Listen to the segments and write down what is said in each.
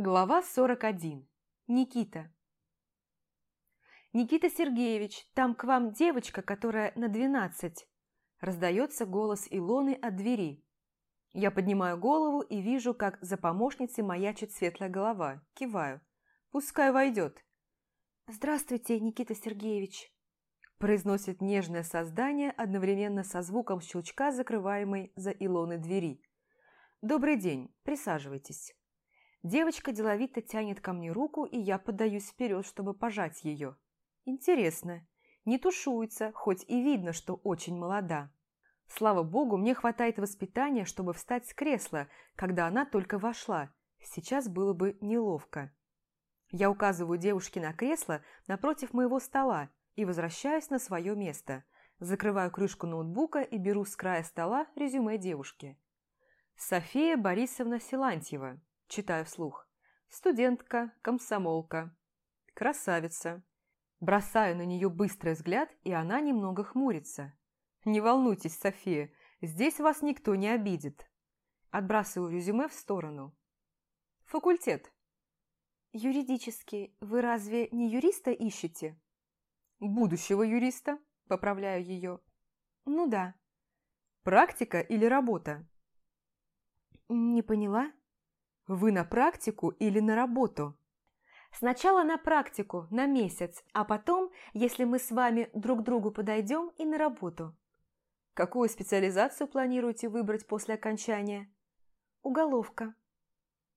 Глава 41. Никита. «Никита Сергеевич, там к вам девочка, которая на двенадцать!» Раздается голос Илоны от двери. Я поднимаю голову и вижу, как за помощницей маячит светлая голова. Киваю. «Пускай войдет». «Здравствуйте, Никита Сергеевич!» Произносит нежное создание одновременно со звуком щелчка, закрываемой за Илоной двери. «Добрый день, присаживайтесь». Девочка деловито тянет ко мне руку, и я подаюсь вперед, чтобы пожать ее. Интересно. Не тушуется, хоть и видно, что очень молода. Слава богу, мне хватает воспитания, чтобы встать с кресла, когда она только вошла. Сейчас было бы неловко. Я указываю девушке на кресло напротив моего стола и возвращаюсь на свое место. Закрываю крышку ноутбука и беру с края стола резюме девушки. София Борисовна Силантьева, Читаю вслух. Студентка, комсомолка. Красавица. Бросаю на нее быстрый взгляд, и она немного хмурится. Не волнуйтесь, София, здесь вас никто не обидит. Отбрасываю резюме в сторону. Факультет. Юридический. Вы разве не юриста ищете? Будущего юриста, поправляю ее. Ну да. Практика или работа? Не поняла. Вы на практику или на работу? Сначала на практику, на месяц, а потом, если мы с вами друг другу подойдем, и на работу. Какую специализацию планируете выбрать после окончания? Уголовка.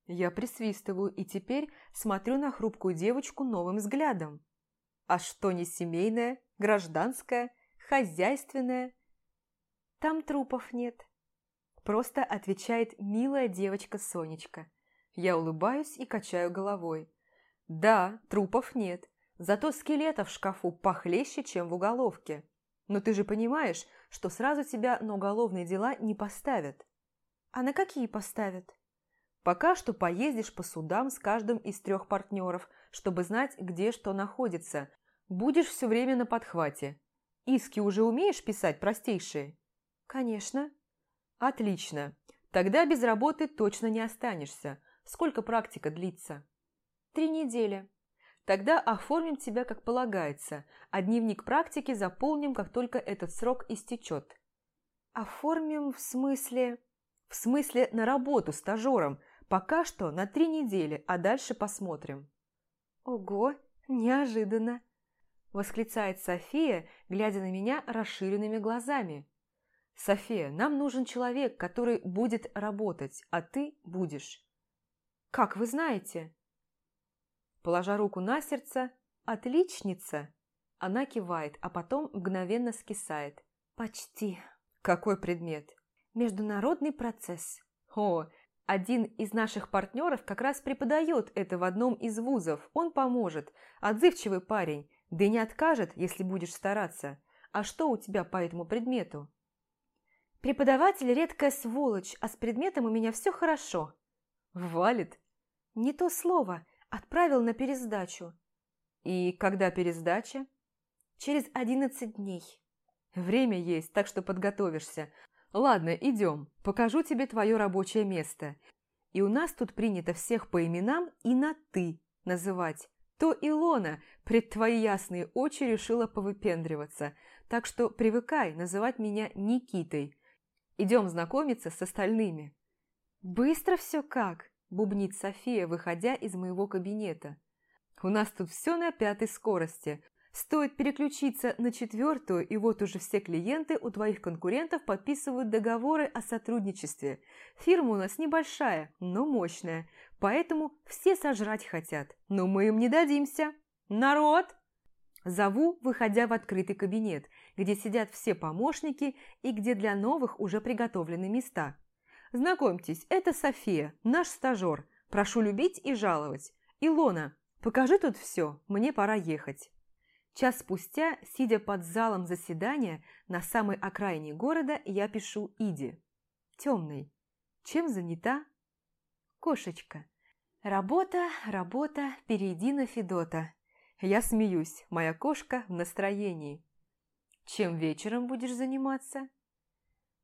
Я присвистываю и теперь смотрю на хрупкую девочку новым взглядом. А что не семейное, гражданское, хозяйственное? Там трупов нет. Просто отвечает милая девочка Сонечка. Я улыбаюсь и качаю головой. Да, трупов нет, зато скелетов в шкафу похлеще, чем в уголовке. Но ты же понимаешь, что сразу тебя на уголовные дела не поставят. А на какие поставят? Пока что поездишь по судам с каждым из трех партнеров, чтобы знать, где что находится. Будешь все время на подхвате. Иски уже умеешь писать простейшие? Конечно. Отлично. Тогда без работы точно не останешься. Сколько практика длится? Три недели. Тогда оформим тебя как полагается, а дневник практики заполним, как только этот срок истечет. Оформим в смысле... В смысле на работу стажером. Пока что на три недели, а дальше посмотрим. Ого, неожиданно. Восклицает София, глядя на меня расширенными глазами. «София, нам нужен человек, который будет работать, а ты будешь. «Как вы знаете?» Положа руку на сердце, «Отличница!» Она кивает, а потом мгновенно скисает. «Почти». «Какой предмет?» «Международный процесс». «О, один из наших партнеров как раз преподает это в одном из вузов. Он поможет. Отзывчивый парень. Да и не откажет, если будешь стараться. А что у тебя по этому предмету?» «Преподаватель – редкая сволочь, а с предметом у меня все хорошо». «Валит? Не то слово. Отправил на пересдачу. И когда пересдача? Через одиннадцать дней. Время есть, так что подготовишься. Ладно, идем. Покажу тебе твое рабочее место. И у нас тут принято всех по именам и на «ты» называть. То Илона пред твои ясные очи решила повыпендриваться, так что привыкай называть меня Никитой. Идем знакомиться с остальными. Быстро все как бубнит София, выходя из моего кабинета. «У нас тут все на пятой скорости. Стоит переключиться на четвертую, и вот уже все клиенты у твоих конкурентов подписывают договоры о сотрудничестве. Фирма у нас небольшая, но мощная, поэтому все сожрать хотят. Но мы им не дадимся. Народ!» Зову, выходя в открытый кабинет, где сидят все помощники и где для новых уже приготовлены места. Знакомьтесь, это София, наш стажер. Прошу любить и жаловать. Илона, покажи тут все, мне пора ехать. Час спустя, сидя под залом заседания на самой окраине города, я пишу Иди. Темный. Чем занята? Кошечка. Работа, работа, перейди на Федота. Я смеюсь, моя кошка в настроении. Чем вечером будешь заниматься?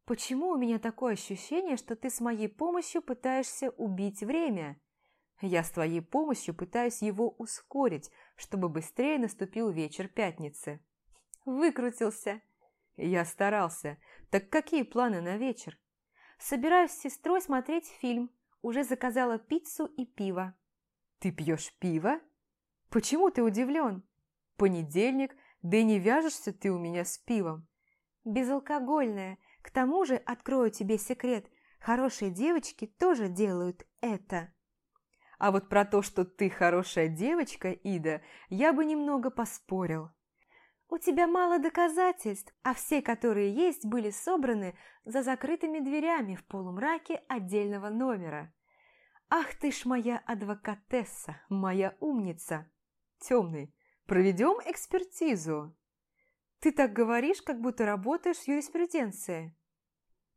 Почему у меня такое ощущение, что ты с моей помощью пытаешься убить время? Я с твоей помощью пытаюсь его ускорить, чтобы быстрее наступил вечер пятницы. Выкрутился. Я старался. Так какие планы на вечер? Собираюсь с сестрой смотреть фильм. Уже заказала пиццу и пиво. Ты пьешь пиво? Почему ты удивлен? Понедельник, да и не вяжешься ты у меня с пивом. Безалкогольное. К тому же, открою тебе секрет, хорошие девочки тоже делают это. А вот про то, что ты хорошая девочка, Ида, я бы немного поспорил. У тебя мало доказательств, а все, которые есть, были собраны за закрытыми дверями в полумраке отдельного номера. Ах ты ж моя адвокатесса, моя умница. Темный, проведем экспертизу. Ты так говоришь, как будто работаешь в юриспруденции.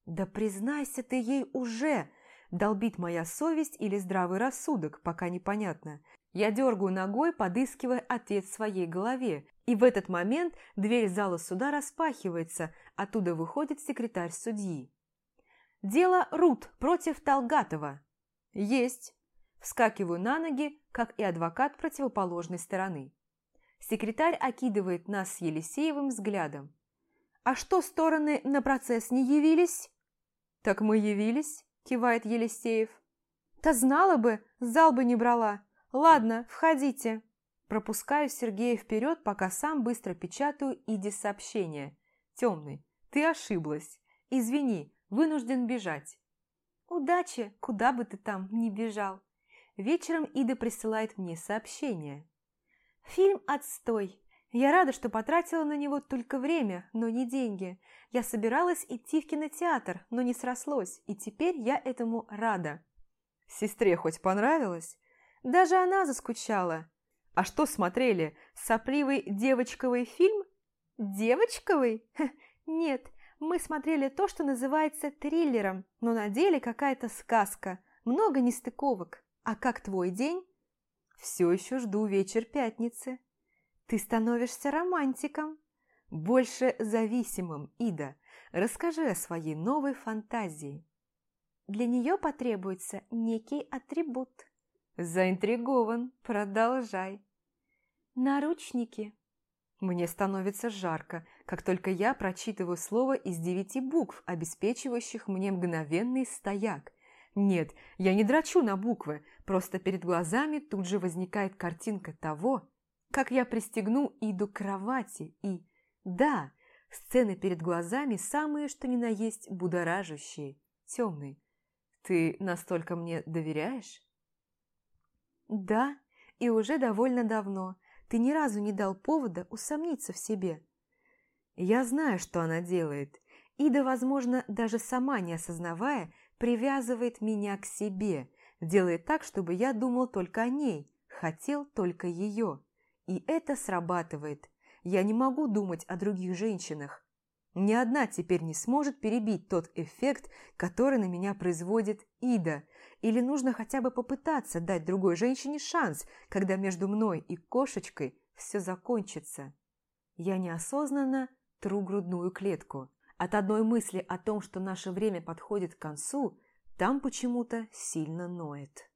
Да признайся ты ей уже, Долбит моя совесть или здравый рассудок, пока непонятно. Я дергаю ногой, подыскивая ответ в своей голове. И в этот момент дверь зала суда распахивается, оттуда выходит секретарь судьи. «Дело Рут против Талгатова». «Есть». Вскакиваю на ноги, как и адвокат противоположной стороны. Секретарь окидывает нас с Елисеевым взглядом. «А что стороны на процесс не явились?» «Так мы явились», – кивает Елисеев. «Да знала бы, зал бы не брала. Ладно, входите». Пропускаю Сергея вперед, пока сам быстро печатаю иди сообщение. «Темный, ты ошиблась. Извини, вынужден бежать». «Удачи, куда бы ты там ни бежал». Вечером Ида присылает мне сообщение. «Фильм отстой. Я рада, что потратила на него только время, но не деньги. Я собиралась идти в кинотеатр, но не срослось, и теперь я этому рада. Сестре хоть понравилось? Даже она заскучала. А что смотрели? Сопливый девочковый фильм? Девочковый? Ха, нет, мы смотрели то, что называется триллером, но на деле какая-то сказка. Много нестыковок. А как твой день? Все еще жду вечер пятницы. Ты становишься романтиком. Больше зависимым, Ида. Расскажи о своей новой фантазии. Для нее потребуется некий атрибут. Заинтригован. Продолжай. Наручники. Мне становится жарко, как только я прочитываю слово из девяти букв, обеспечивающих мне мгновенный стояк. Нет, я не драчу на буквы, просто перед глазами тут же возникает картинка того, как я пристегну Иду к кровати и... Да, сцены перед глазами самые, что ни на есть, будоражащие, темные. Ты настолько мне доверяешь? Да, и уже довольно давно. Ты ни разу не дал повода усомниться в себе. Я знаю, что она делает. Ида, возможно, даже сама не осознавая, привязывает меня к себе, делает так, чтобы я думал только о ней, хотел только ее. И это срабатывает. Я не могу думать о других женщинах. Ни одна теперь не сможет перебить тот эффект, который на меня производит Ида. Или нужно хотя бы попытаться дать другой женщине шанс, когда между мной и кошечкой все закончится. Я неосознанно тру грудную клетку. От одной мысли о том, что наше время подходит к концу, там почему-то сильно ноет.